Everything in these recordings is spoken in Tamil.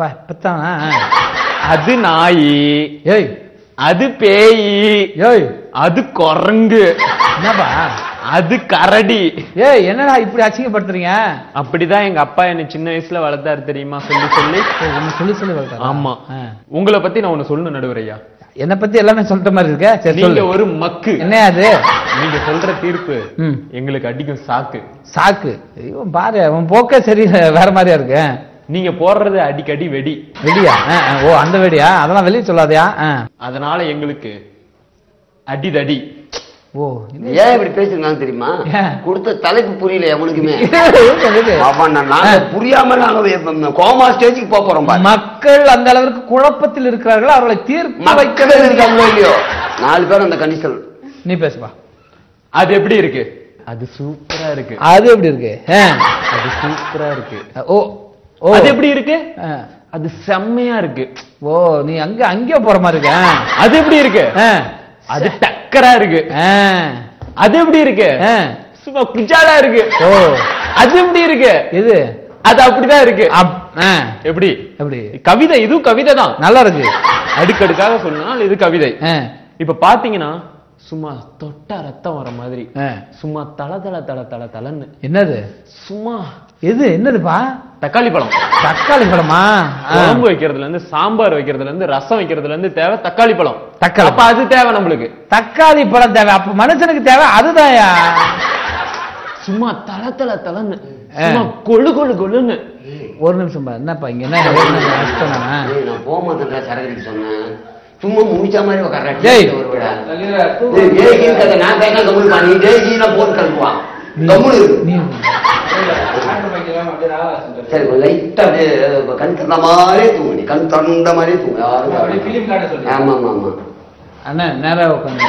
பத்தானா. அது நாயி. ஏய். அது பேயி. ஏய். அது குரங்கு. என்னப்பா? அது கரடி. ஏய் என்னடா இப்படி அசிங்கப்படுத்துறீங்க? அப்படிதான் எங்க அப்பா என்ன சின்ன வயசுல வளர்த்தாரு தெரியுமா? சொல்லி சொல்லி. சொல்லி சொல்லி வளர்த்தாரா? ஆமா. உங்களை பத்தி நான் ஒண்ணு சொல்லணும் நடுவரையா? என்னை பத்தி எல்லாமே சொல்ற மாதிரி இருக்க? சரி நீங்க ஒரு மக்கு. என்ன அது? நீங்க சொல்ற தீர்ப்பு. எங்களுக்கு அடிக்கும் சாக்கு. சாக்கு. ஐயோ பாரு உன் போக்கே சரி வேற மாதிரியா இருக்கு. நீங்க போடுறது அடிக்கடி வெடி. வெடியா? ஓ அந்த வெடியா? அதெல்லாம் வெளியே சொல்லாதயா. அதனால எங்களுக்கு அடிதடி. ஓ ஏன் இப்படி பேசிருக்காங்க தெரியுமா? கொடுத்த தலைப்பு புரியல எவனுக்குமே. புரியாம நாங்க கோமா ஸ்டேஜுக்கு போக போறோம் பாரு. மக்கள் அந்த அளவிற்கு குழப்பத்தில் இருக்கிறார்கள் அவர்களை தீர்ப்பு வைக்க மக்கள் இருக்காங்களோ இல்லையோ நாலு பேர் அந்த கண்டிஷன் நீ பேசுப்பா அது எப்படி இருக்கு? அது சூப்பரா இருக்கு. அது எப்படி இருக்கு. அது சூப்பரா இருக்கு. ஓ அது எப்படி இருக்கு. அது செம்மையா இருக்கு. ஓ நீ அங்க அங்கே போற மாதிரி இருக்க. அது எப்படி இருக்கு. அது டக்கரா இருக்கு. அது எப்படி இருக்கு. சும்மா குஜாலா இருக்கு. ஓ. அது எப்படி இருக்கு? இது அது அப்படிதான் இருக்கு. எப்படி? எப்படி? கவிதை இதுவும் கவிதை தான் நல்லா இருக்கு. அடுக்கடுக்காக சொன்னால் இது கவிதை. இப்ப பாத்தீங்கன்னா சும்மா தொட்டா ரத்தம் வர மாதிரி. சும்மா தல தல தல தல தலன்னு என்னது? சும்மா எது என்னதுப்பா தக்காளி பழம் தக்காளி பழமா. குழம்பு வைக்கிறதுல இருந்து சாம்பார் வைக்கிறதுல இருந்து ரசம் வைக்கிறதுல இருந்து தேவை தக்காளி பழம் தக்காளி அப்ப அது தேவை நம்மளுக்கு தக்காளி பழம் தேவை அப்ப மனுஷனுக்கு தேவை அதுதான்யா சும்மா தல தல தலன்னு கொழு கொழு கொழுன்னு ஒரு நிமிஷம் பா என்னப்பா இங்க என்ன? ஏய், நான் போக மாட்டேன் சரகடிக்கு சொன்னேன் சும்மா முடிச்ச மாதிரி உட்கார்றா. டேய். ஒரு விடா. நான் கையில கம்முனு பா. நீ ஜெய்கின்னா போட்டு கழுப்புவான். கம்முனு சரி கொஞ்சம் லைட்டா அப்படியே கண் திறந்த மாதிரியே தூங்கு கண் திறந்த மாதிரியே தூங்கு. யாரும் ஆமா ஆமா ஆமா அண்ணா நேரா உட்காந்து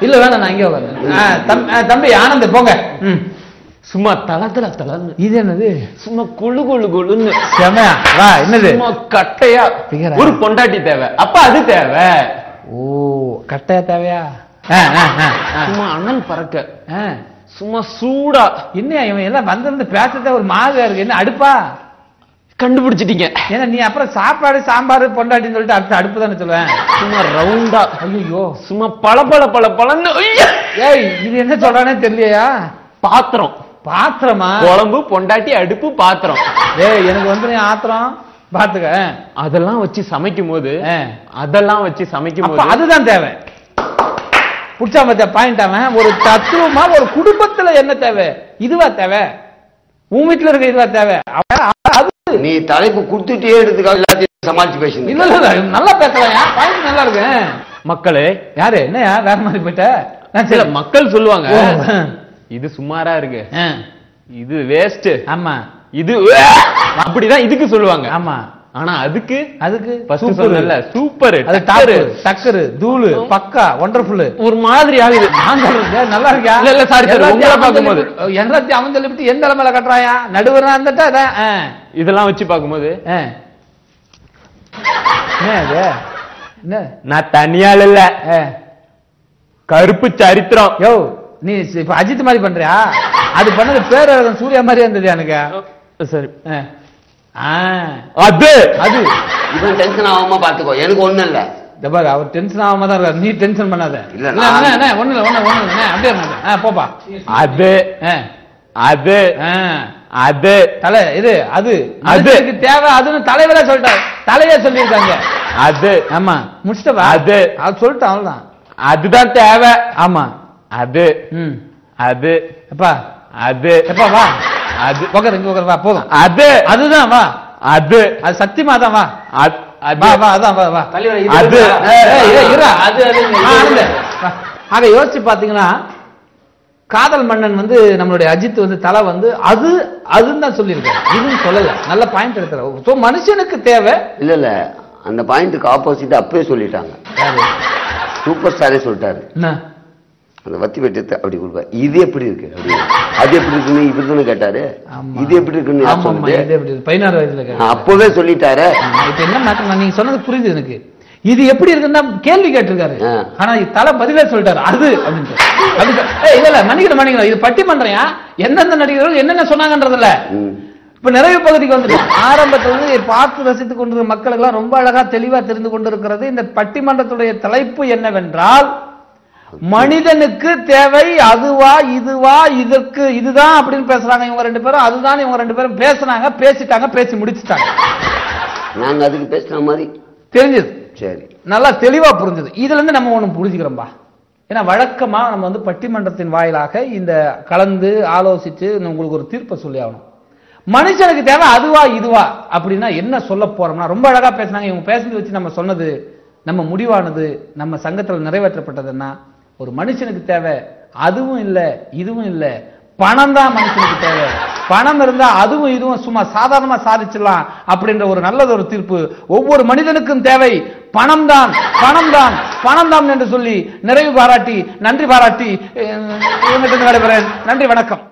இல்ல வேணாம் நான் இங்கே உட்காந்து தம்பி ஆனந்த் போங்க. ம். சும்மா தல தல தலன்னு இது என்னது? சும்மா கொழு கொழு கொழுன்னு. செமையா வா என்னது? சும்மா கட்டையா. ஒரு பொண்டாட்டி தேவை. அப்ப அது தேவை. ஓ கட்டையா தேவையா. சும்மா அனல் பறக்க. சும்மா சூடா. என்ன இவன்? எல்லாம் வந்திருந்து பேசுறதே ஒரு மாதிரியா இருக்கு. என்ன அடுப்பா? கண்டுபிடிச்சிட்டீங்க. ஏன்னா நீ அப்புறம் சாப்பாடு சாம்பார் பொண்டாட்டின்னு சொல்லிட்டு அடுத்து அடுப்பு தானே சொல்லுவேன். சும்மா ரவுண்டா. ஐயோ சும்மா பல பல பல பழன்னு! ஏய் இது என்ன சொல்றானே தெரியலையா? பாத்திரம். பாத்திரமா? குழம்பு பொண்டாட்டி அடுப்பு பாத்திரம். ஏய் எனக்கு வந்து நீ ஆத்திரம். பாத்துக்க. அதெல்லாம் வச்சு சமைக்கும் போது. அதெல்லாம் வச்சு சமைக்கும் போது அதுதான் தேவை. புடிச்சா மத்திய பாயிண்ட் அவன். ஒரு தத்துவமா ஒரு குடும்பத்துல என்ன தேவை? இதுவா தேவை? உன் வீட்டுல இருக்க இதுவா தேவை? நீ தலைப்பு கொடுத்துட்டே எடுத்துக்காக எல்லாத்தையும் சமாளிச்சு பேசுங்க இல்ல இல்ல நல்லா பேசலாம் பாயிண்ட் நல்லா இருக்கு. மக்களே. யாரு? என்னயா? வேற மாதிரி போயிட்ட? நான் சில சரி. மக்கள் சொல்லுவாங்க. இது சுமாரா இருக்கு. ஆ, இது வேஸ்ட் ஆமா. இது அப்படிதான் இதுக்கு சொல்லுவாங்க. ஆமா. ஆனா அதுக்கு அதுக்கு சொன்னல சூப்பர். அது டாப்பு டக்கரு தூளு பக்கா ஒண்டர்ஃபுல் ஒரு மாதிரி ஆகுது. நான் சொல்றேன் நல்லா இருக்கியா இல்ல, இல்ல, sorry, எல்லாத்தையும் உங்களை. சொல்லிவிட்டு- எல்லாத்தையும் அவன் சொல்லிவிட்டு எந்த நிலைமையில கட்டுறாயா? நடுவரா இருந்துட்டா அதான் இதெல்லாம் வச்சு பார்க்கும்போது. ஆ. என்ன அது என்ன? நான் தனியாள் இல்ல. கருப்பு சரித்திரம். யோ நீ இப்ப அஜித் மாதிரி பண்றியா? அது பண்ணது பேரழகன் சூர்யா மாதிரி இருந்தது எனக்கு. சரி. அது. அது. இவன் டென்ஷன் ஆகாம பாத்துக்கோ. எனக்கு ஒண்ணும் இல்ல. அவர் டென்ஷன் ஆகாம தான் இருக்காரு. நீ டென்ஷன் பண்ணாத. இல்ல, ஒண்ணும் இல்ல ஒண்ணு ஒண்ணு அப்படியே போப்பா. அது. அது. அது. தலை இது அது. அது. அதுக்கு தேவை அதுன்னு தலைவரே சொல்லிட்டாங்க தலையே சொல்லியிருக்காங்க. அது. ஆமா முடிச்சிட்டவா? அது. அது சொல்லிட்டான் அவ்வளவுதான். அதுதான் தேவை. ஆமா. அது. ம். அது. எப்பா. அது. எப்பா வா. அது உட்காரு இங்க உட்காரு வா போதும். அது. அதுதான் வா. அது. அது சத்தியமா தான் வா. வா வா அதான் வா வா. அது. அது, அது. ஆக யோசிச்சு பாத்தீங்கன்னா காதல் மன்னன் வந்து நம்மளுடைய அஜித் வந்து தலை வந்து அது அதுன்னு தான் சொல்லியிருக்காரு. இதுன்னு சொல்லல. நல்ல பாயிண்ட் எடுத்துற சோ மனுஷனுக்கு தேவை. இல்ல இல்ல. அந்த பாயிண்ட்டுக்கு ஆப்போசிட் அப்பவே சொல்லிட்டாங்க. சூப்பர் ஸ்டாரே சொல்லிட்டாரு. என்ன? அந்த வத்தி வெட்டத்தை அப்படி கொடுப்பாரு இது எப்படி இருக்கு? அப்படி. அது எப்படி இருக்குன்னு இவர் தானே கேட்டாரு. இது எப்படி இருக்குன்னு? பதினாறு வயசுல கேட்டது. அப்பவே சொல்லிட்டாரு. என்ன மாற்றம்? நீங்க சொன்னது புரியுது எனக்கு. இது எப்படி இருக்குன்னா கேள்வி கேட்டிருக்காரு. ஆனா தலை பதிலே சொல்லிட்டாரு. அது அப்படின்ட்டு. அப்படி சொ- ஏய், இல்ல இல்ல மன்னிக்கணும் மன்னிக்கணும். இது பட்டிமன்றையா எந்தெந்த நடிகர்கள் என்னென்ன சொன்னாங்கன்றதுல. இப்ப நிறைவு பகுதிக்கு வந்துட்டோம். ஆரம்பத்துல வந்து பார்த்து ரசித்துக் கொண்டிருக்கிற மக்களுக்கு எல்லாம் ரொம்ப அழகா தெளிவா தெரிந்து கொண்டிருக்கிறது இந்த பட்டிமன்றத்துடைய தலைப்பு என்னவென்றால் மனிதனுக்கு தேவை அதுவா இதுவா இதற்கு இதுதான் அப்படின்னு பேசுறாங்க. இவங்க ரெண்டு பேரும் அதுதான் இவங்க ரெண்டு பேரும் பேசுனாங்க பேசிட்டாங்க பேசி முடிச்சுட்டாங்க. நாங்க அதுக்கு பேசுன மாதிரி. தெரிஞ்சது. சரி. நல்லா தெளிவா புரிஞ்சது. இதுல இருந்து நம்ம ஒண்ணு புரிஞ்சுக்கிறோம்பா. ஏன்னா வழக்கமா நம்ம வந்து பட்டிமன்றத்தின் வாயிலாக இந்த கலந்து ஆலோசிச்சு உங்களுக்கு ஒரு தீர்ப்பை சொல்லி ஆகணும். மனுஷனுக்கு தேவை அதுவா இதுவா அப்படின்னா என்ன சொல்ல போறோம்னா ரொம்ப அழகா பேசுனாங்க. இவங்க பேசுனது வச்சு நம்ம சொன்னது நம்ம முடிவானது நம்ம சங்கத்தில் நிறைவேற்றப்பட்டதுன்னா ஒரு மனுஷனுக்கு தேவை அதுவும் இல்லை இதுவும் இல்லை. பணம் தான் மனுஷனுக்கு தேவை. பணம் இருந்தா அதுவும் இதுவும் சும்மா சாதாரணமா சாதிச்சிடலாம் அப்படின்ற ஒரு நல்லது ஒரு தீர்ப்பு. ஒவ்வொரு மனிதனுக்கும் தேவை. பணம் தான் பணம் தான் பணம் தான் என்று சொல்லி நிறைவு பாராட்டி நன்றி பாராட்டி அஹ், விடைபெறேன். நன்றி வணக்கம்.